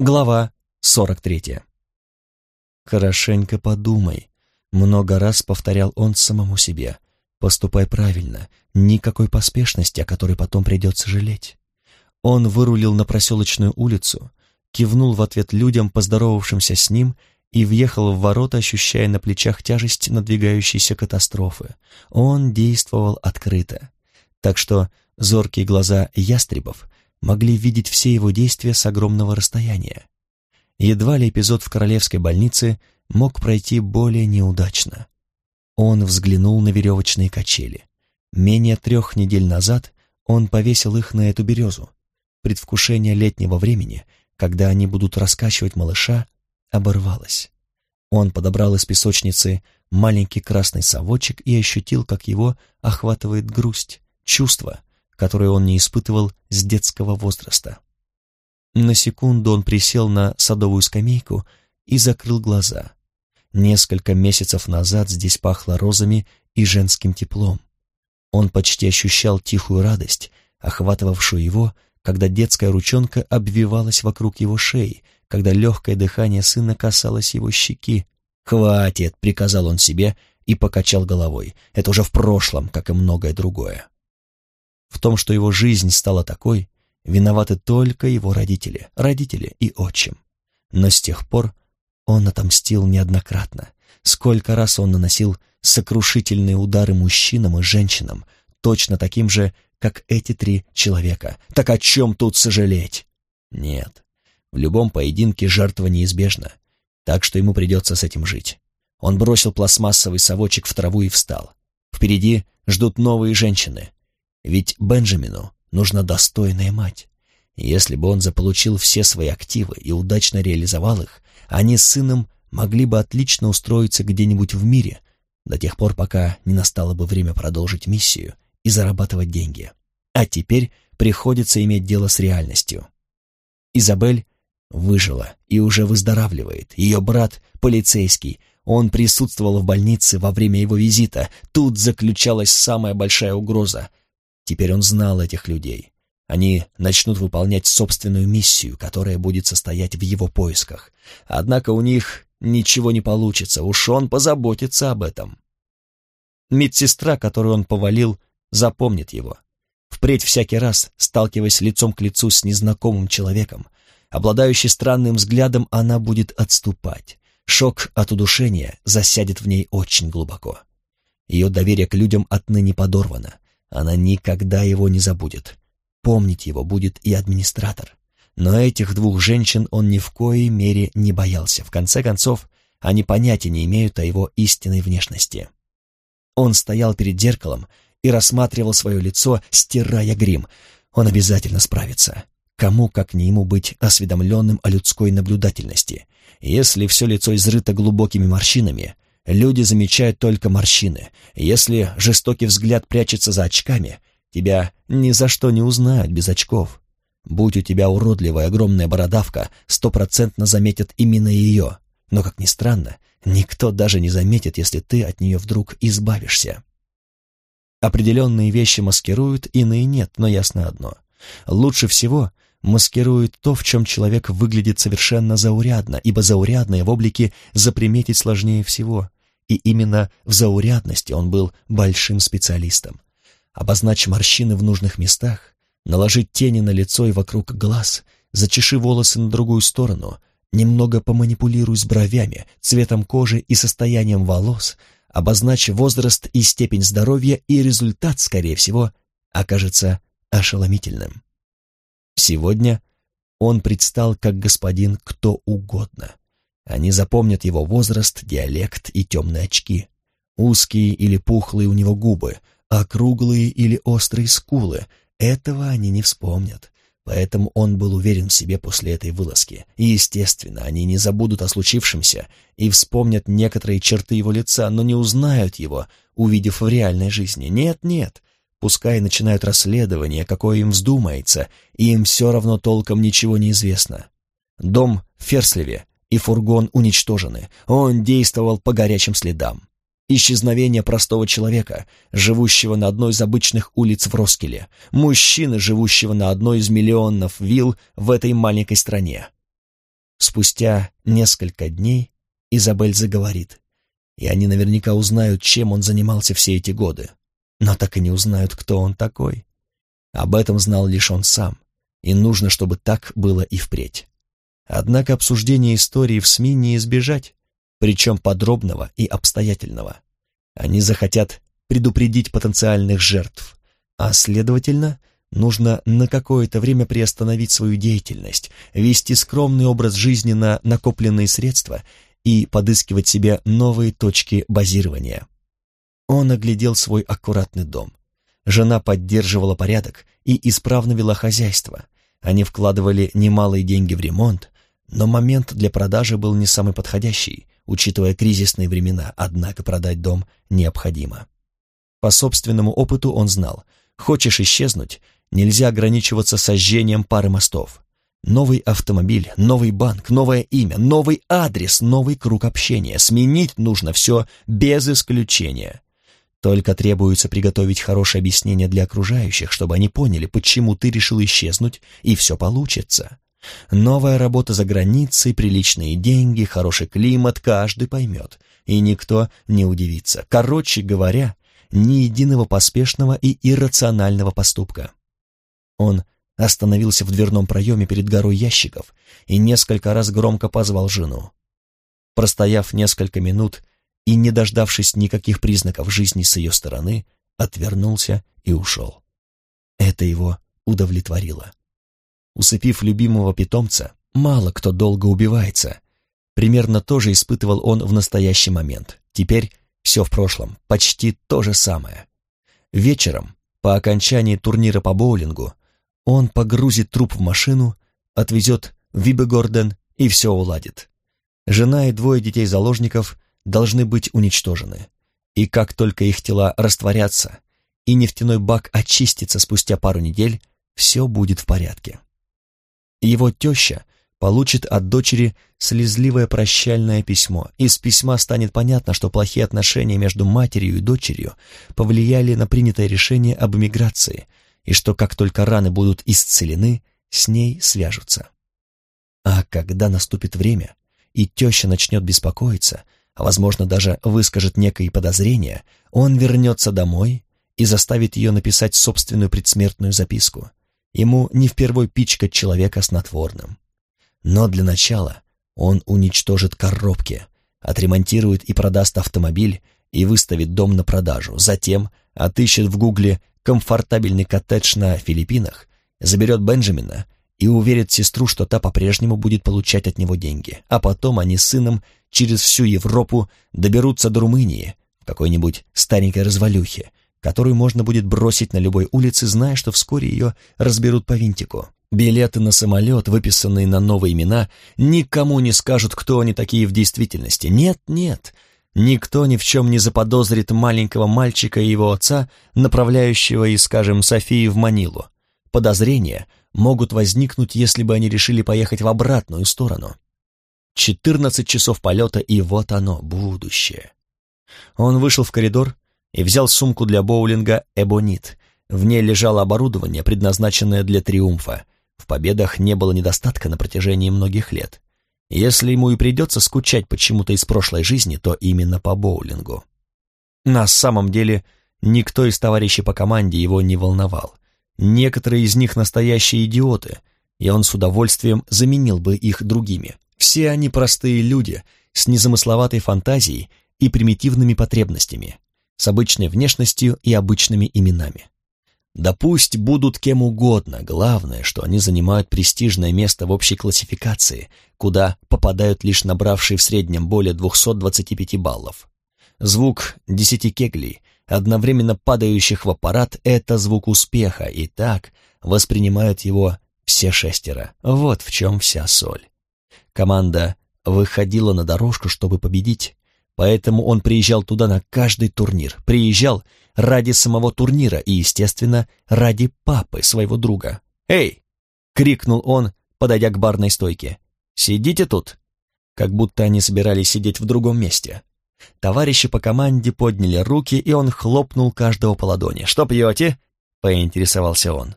Глава 43. «Хорошенько подумай», — много раз повторял он самому себе. «Поступай правильно, никакой поспешности, о которой потом придется жалеть». Он вырулил на проселочную улицу, кивнул в ответ людям, поздоровавшимся с ним, и въехал в ворота, ощущая на плечах тяжесть надвигающейся катастрофы. Он действовал открыто. Так что зоркие глаза ястребов могли видеть все его действия с огромного расстояния. Едва ли эпизод в королевской больнице мог пройти более неудачно. Он взглянул на веревочные качели. Менее трех недель назад он повесил их на эту березу. Предвкушение летнего времени, когда они будут раскачивать малыша, оборвалось. Он подобрал из песочницы маленький красный совочек и ощутил, как его охватывает грусть, чувство, которое он не испытывал с детского возраста. На секунду он присел на садовую скамейку и закрыл глаза. Несколько месяцев назад здесь пахло розами и женским теплом. Он почти ощущал тихую радость, охватывавшую его, когда детская ручонка обвивалась вокруг его шеи, когда легкое дыхание сына касалось его щеки. «Хватит!» — приказал он себе и покачал головой. «Это уже в прошлом, как и многое другое». В том, что его жизнь стала такой, виноваты только его родители, родители и отчим. Но с тех пор он отомстил неоднократно. Сколько раз он наносил сокрушительные удары мужчинам и женщинам, точно таким же, как эти три человека. Так о чем тут сожалеть? Нет, в любом поединке жертва неизбежна, так что ему придется с этим жить. Он бросил пластмассовый совочек в траву и встал. Впереди ждут новые женщины, ведь Бенджамину нужна достойная мать. Если бы он заполучил все свои активы и удачно реализовал их, они с сыном могли бы отлично устроиться где-нибудь в мире, до тех пор, пока не настало бы время продолжить миссию и зарабатывать деньги. А теперь приходится иметь дело с реальностью. Изабель выжила и уже выздоравливает. Ее брат — полицейский. Он присутствовал в больнице во время его визита. Тут заключалась самая большая угроза — Теперь он знал этих людей. Они начнут выполнять собственную миссию, которая будет состоять в его поисках. Однако у них ничего не получится, уж он позаботится об этом. Медсестра, которую он повалил, запомнит его. Впредь всякий раз, сталкиваясь лицом к лицу с незнакомым человеком, обладающий странным взглядом, она будет отступать. Шок от удушения засядет в ней очень глубоко. Ее доверие к людям отныне подорвано. Она никогда его не забудет. Помнить его будет и администратор. Но этих двух женщин он ни в коей мере не боялся. В конце концов, они понятия не имеют о его истинной внешности. Он стоял перед зеркалом и рассматривал свое лицо, стирая грим. Он обязательно справится. Кому, как не ему, быть осведомленным о людской наблюдательности? Если все лицо изрыто глубокими морщинами, Люди замечают только морщины. Если жестокий взгляд прячется за очками, тебя ни за что не узнают без очков. Будь у тебя уродливая огромная бородавка, стопроцентно заметят именно ее. Но, как ни странно, никто даже не заметит, если ты от нее вдруг избавишься. Определенные вещи маскируют, иные нет, но ясно одно. Лучше всего маскирует то, в чем человек выглядит совершенно заурядно, ибо заурядное в облике заприметить сложнее всего и именно в заурядности он был большим специалистом. Обозначь морщины в нужных местах, наложить тени на лицо и вокруг глаз, зачеши волосы на другую сторону, немного поманипулируй с бровями, цветом кожи и состоянием волос, обозначь возраст и степень здоровья, и результат, скорее всего, окажется ошеломительным. Сегодня он предстал как господин кто угодно — они запомнят его возраст, диалект и темные очки. Узкие или пухлые у него губы, округлые или острые скулы. Этого они не вспомнят. Поэтому он был уверен в себе после этой вылазки. И, естественно, они не забудут о случившемся и вспомнят некоторые черты его лица, но не узнают его, увидев в реальной жизни. Нет, нет. Пускай начинают расследование, какое им вздумается, и им все равно толком ничего не известно. Дом в Ферслеве и фургон уничтожены. Он действовал по горячим следам. Исчезновение простого человека, живущего на одной из обычных улиц в Роскеле, мужчины, живущего на одной из миллионов вилл в этой маленькой стране. Спустя несколько дней Изабель заговорит, и они наверняка узнают, чем он занимался все эти годы, но так и не узнают, кто он такой. Об этом знал лишь он сам, и нужно, чтобы так было и впредь. Однако обсуждение истории в СМИ не избежать, причем подробного и обстоятельного. Они захотят предупредить потенциальных жертв, а, следовательно, нужно на какое-то время приостановить свою деятельность, вести скромный образ жизни на накопленные средства и подыскивать себе новые точки базирования. Он оглядел свой аккуратный дом. Жена поддерживала порядок и исправно вела хозяйство. Они вкладывали немалые деньги в ремонт, но момент для продажи был не самый подходящий, учитывая кризисные времена, однако продать дом необходимо. По собственному опыту он знал, хочешь исчезнуть, нельзя ограничиваться сожжением пары мостов. Новый автомобиль, новый банк, новое имя, новый адрес, новый круг общения. Сменить нужно все без исключения. Только требуется приготовить хорошее объяснение для окружающих, чтобы они поняли, почему ты решил исчезнуть, и все получится. Новая работа за границей, приличные деньги, хороший климат, каждый поймет, и никто не удивится. Короче говоря, ни единого поспешного и иррационального поступка. Он остановился в дверном проеме перед горой ящиков и несколько раз громко позвал жену. Простояв несколько минут и не дождавшись никаких признаков жизни с ее стороны, отвернулся и ушел. Это его удовлетворило. Усыпив любимого питомца, мало кто долго убивается. Примерно то же испытывал он в настоящий момент. Теперь все в прошлом, почти то же самое. Вечером, по окончании турнира по боулингу, он погрузит труп в машину, отвезет в Вибегорден и все уладит. Жена и двое детей-заложников должны быть уничтожены. И как только их тела растворятся, и нефтяной бак очистится спустя пару недель, все будет в порядке. Его теща получит от дочери слезливое прощальное письмо. Из письма станет понятно, что плохие отношения между матерью и дочерью повлияли на принятое решение об эмиграции, и что как только раны будут исцелены, с ней свяжутся. А когда наступит время, и теща начнет беспокоиться, а возможно даже выскажет некое подозрение, он вернется домой и заставит ее написать собственную предсмертную записку — Ему не впервой пичкать человека снотворным. Но для начала он уничтожит коробки, отремонтирует и продаст автомобиль и выставит дом на продажу. Затем отыщет в гугле комфортабельный коттедж на Филиппинах, заберет Бенджамина и уверит сестру, что та по-прежнему будет получать от него деньги. А потом они с сыном через всю Европу доберутся до Румынии, какой-нибудь старенькой развалюхе, которую можно будет бросить на любой улице, зная, что вскоре ее разберут по винтику. Билеты на самолет, выписанные на новые имена, никому не скажут, кто они такие в действительности. Нет, нет, никто ни в чем не заподозрит маленького мальчика и его отца, направляющего из, скажем, Софии в Манилу. Подозрения могут возникнуть, если бы они решили поехать в обратную сторону. Четырнадцать часов полета, и вот оно, будущее. Он вышел в коридор, и взял сумку для боулинга «Эбонит». В ней лежало оборудование, предназначенное для триумфа. В победах не было недостатка на протяжении многих лет. Если ему и придется скучать почему-то из прошлой жизни, то именно по боулингу. На самом деле, никто из товарищей по команде его не волновал. Некоторые из них настоящие идиоты, и он с удовольствием заменил бы их другими. Все они простые люди, с незамысловатой фантазией и примитивными потребностями с обычной внешностью и обычными именами. Да пусть будут кем угодно, главное, что они занимают престижное место в общей классификации, куда попадают лишь набравшие в среднем более 225 баллов. Звук десяти кеглей, одновременно падающих в аппарат, это звук успеха, и так воспринимают его все шестеро. Вот в чем вся соль. Команда выходила на дорожку, чтобы победить, Поэтому он приезжал туда на каждый турнир. Приезжал ради самого турнира и, естественно, ради папы своего друга. «Эй!» — крикнул он, подойдя к барной стойке. «Сидите тут!» Как будто они собирались сидеть в другом месте. Товарищи по команде подняли руки, и он хлопнул каждого по ладони. «Что пьете?» — поинтересовался он.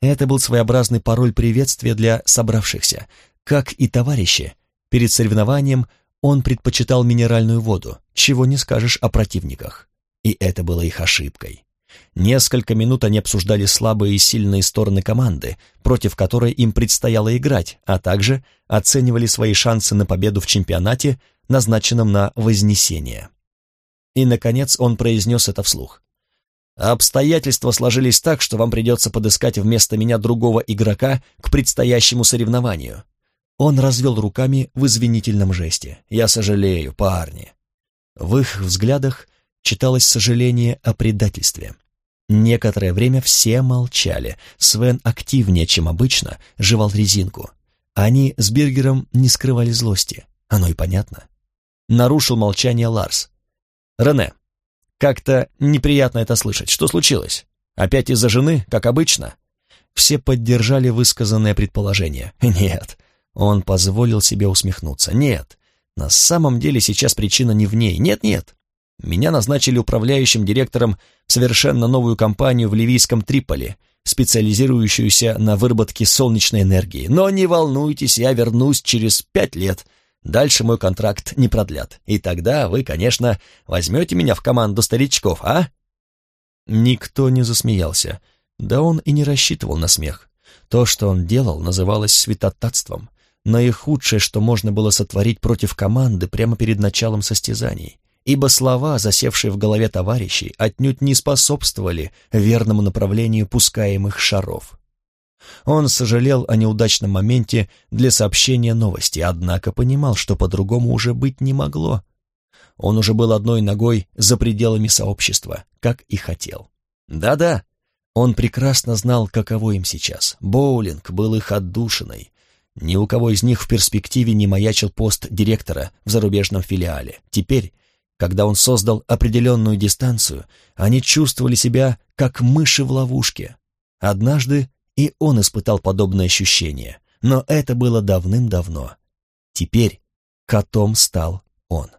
Это был своеобразный пароль приветствия для собравшихся. Как и товарищи, перед соревнованием он предпочитал минеральную воду, чего не скажешь о противниках. И это было их ошибкой. Несколько минут они обсуждали слабые и сильные стороны команды, против которой им предстояло играть, а также оценивали свои шансы на победу в чемпионате, назначенном на Вознесение. И, наконец, он произнес это вслух. «Обстоятельства сложились так, что вам придется подыскать вместо меня другого игрока к предстоящему соревнованию. Он развел руками в извинительном жесте. «Я сожалею, парни». В их взглядах читалось сожаление о предательстве. Некоторое время все молчали. Свен активнее, чем обычно, жевал резинку. Они с Бергером не скрывали злости. Оно и понятно. Нарушил молчание Ларс. «Рене, как-то неприятно это слышать. Что случилось? Опять из-за жены, как обычно?» Все поддержали высказанное предположение. «Нет, он позволил себе усмехнуться. «Нет, на самом деле сейчас причина не в ней. Нет-нет. Меня назначили управляющим директором в совершенно новую компанию в ливийском Триполи, специализирующуюся на выработке солнечной энергии. Но не волнуйтесь, я вернусь через пять лет. Дальше мой контракт не продлят. И тогда вы, конечно, возьмете меня в команду старичков, а?» Никто не засмеялся. Да он и не рассчитывал на смех. То, что он делал, называлось святотатством наихудшее, что можно было сотворить против команды прямо перед началом состязаний, ибо слова, засевшие в голове товарищей, отнюдь не способствовали верному направлению пускаемых шаров. Он сожалел о неудачном моменте для сообщения новости, однако понимал, что по-другому уже быть не могло. Он уже был одной ногой за пределами сообщества, как и хотел. Да-да, он прекрасно знал, каково им сейчас. Боулинг был их отдушиной, ни у кого из них в перспективе не маячил пост директора в зарубежном филиале. Теперь, когда он создал определенную дистанцию, они чувствовали себя как мыши в ловушке. Однажды и он испытал подобное ощущение, но это было давным-давно. Теперь котом стал он.